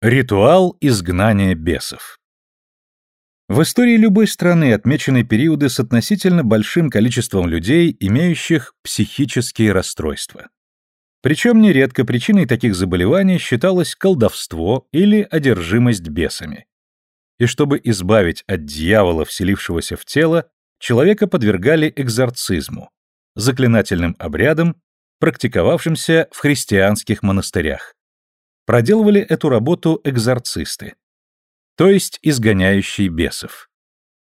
Ритуал изгнания бесов. В истории любой страны отмечены периоды с относительно большим количеством людей, имеющих психические расстройства. Причем нередко причиной таких заболеваний считалось колдовство или одержимость бесами. И чтобы избавить от дьявола, вселившегося в тело, человека подвергали экзорцизму, заклинательным обрядам, практиковавшимся в христианских монастырях проделывали эту работу экзорцисты, то есть изгоняющие бесов.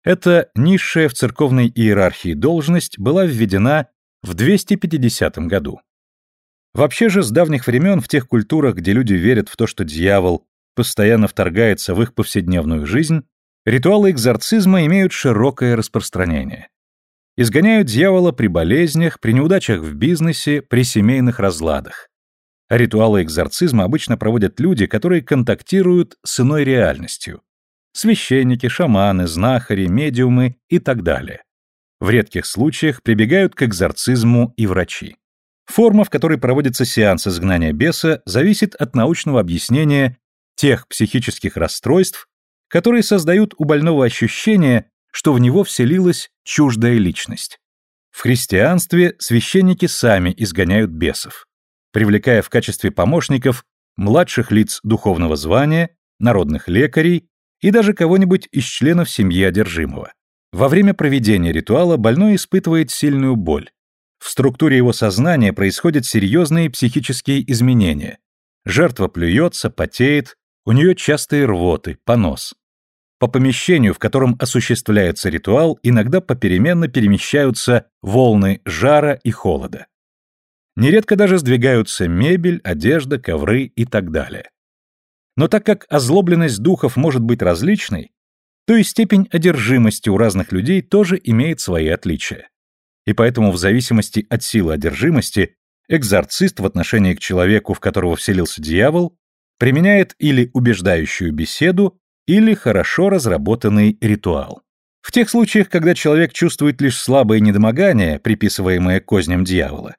Эта низшая в церковной иерархии должность была введена в 250 году. Вообще же с давних времен в тех культурах, где люди верят в то, что дьявол постоянно вторгается в их повседневную жизнь, ритуалы экзорцизма имеют широкое распространение. Изгоняют дьявола при болезнях, при неудачах в бизнесе, при семейных разладах. Ритуалы экзорцизма обычно проводят люди, которые контактируют с иной реальностью. Священники, шаманы, знахари, медиумы и так далее. В редких случаях прибегают к экзорцизму и врачи. Форма, в которой проводится сеанс изгнания беса, зависит от научного объяснения тех психических расстройств, которые создают у больного ощущение, что в него вселилась чуждая личность. В христианстве священники сами изгоняют бесов привлекая в качестве помощников младших лиц духовного звания, народных лекарей и даже кого-нибудь из членов семьи одержимого. Во время проведения ритуала больной испытывает сильную боль. В структуре его сознания происходят серьезные психические изменения. Жертва плюется, потеет, у нее частые рвоты, понос. По помещению, в котором осуществляется ритуал, иногда попеременно перемещаются волны жара и холода. Нередко даже сдвигаются мебель, одежда, ковры и так далее. Но так как озлобленность духов может быть различной, то и степень одержимости у разных людей тоже имеет свои отличия. И поэтому в зависимости от силы одержимости экзорцист в отношении к человеку, в которого вселился дьявол, применяет или убеждающую беседу, или хорошо разработанный ритуал. В тех случаях, когда человек чувствует лишь слабое недомогание, приписываемое козням дьявола,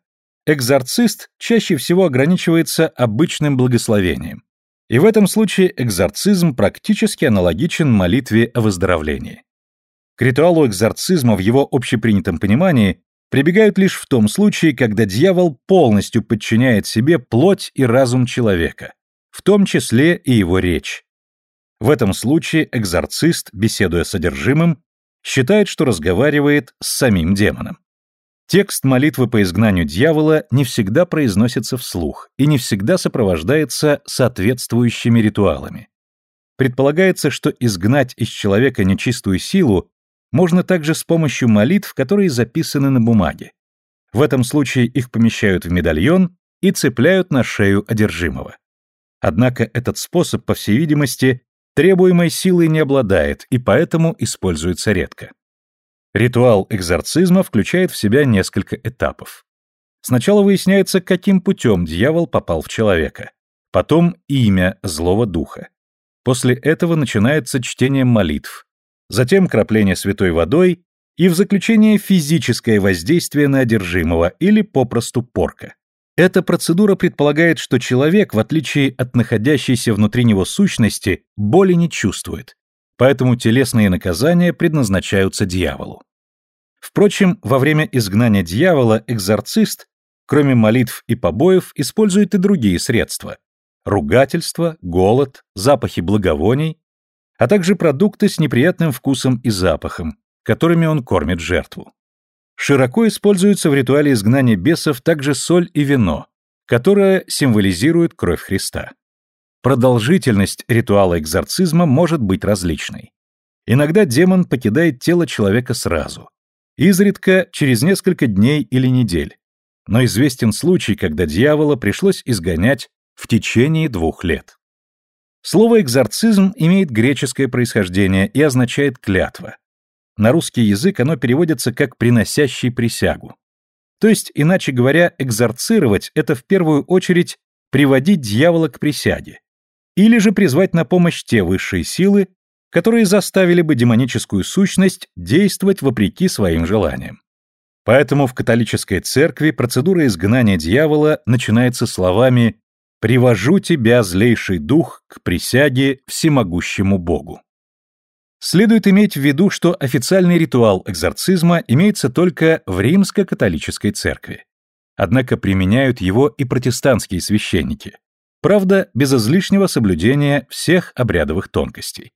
Экзорцист чаще всего ограничивается обычным благословением. И в этом случае экзорцизм практически аналогичен молитве о выздоровлении. К ритуалу экзорцизма в его общепринятом понимании прибегают лишь в том случае, когда дьявол полностью подчиняет себе плоть и разум человека, в том числе и его речь. В этом случае экзорцист, беседуя с содержимым, считает, что разговаривает с самим демоном. Текст молитвы по изгнанию дьявола не всегда произносится вслух и не всегда сопровождается соответствующими ритуалами. Предполагается, что изгнать из человека нечистую силу можно также с помощью молитв, которые записаны на бумаге. В этом случае их помещают в медальон и цепляют на шею одержимого. Однако этот способ, по всей видимости, требуемой силой не обладает и поэтому используется редко. Ритуал экзорцизма включает в себя несколько этапов. Сначала выясняется, каким путем дьявол попал в человека. Потом имя злого духа. После этого начинается чтение молитв. Затем крапление святой водой и в заключение физическое воздействие на одержимого или попросту порка. Эта процедура предполагает, что человек, в отличие от находящейся внутри него сущности, боли не чувствует, поэтому телесные наказания предназначаются дьяволу. Впрочем, во время изгнания дьявола экзорцист, кроме молитв и побоев, использует и другие средства – ругательство, голод, запахи благовоний, а также продукты с неприятным вкусом и запахом, которыми он кормит жертву. Широко используются в ритуале изгнания бесов также соль и вино, которое символизирует кровь Христа. Продолжительность ритуала экзорцизма может быть различной. Иногда демон покидает тело человека сразу, изредка через несколько дней или недель. Но известен случай, когда дьявола пришлось изгонять в течение двух лет. Слово «экзорцизм» имеет греческое происхождение и означает «клятва». На русский язык оно переводится как «приносящий присягу». То есть, иначе говоря, экзорцировать – это в первую очередь приводить дьявола к присяге, или же призвать на помощь те высшие силы, которые заставили бы демоническую сущность действовать вопреки своим желаниям. Поэтому в католической церкви процедура изгнания дьявола начинается словами «Привожу тебя, злейший дух, к присяге всемогущему Богу». Следует иметь в виду, что официальный ритуал экзорцизма имеется только в римско-католической церкви. Однако применяют его и протестантские священники. Правда, без излишнего соблюдения всех обрядовых тонкостей.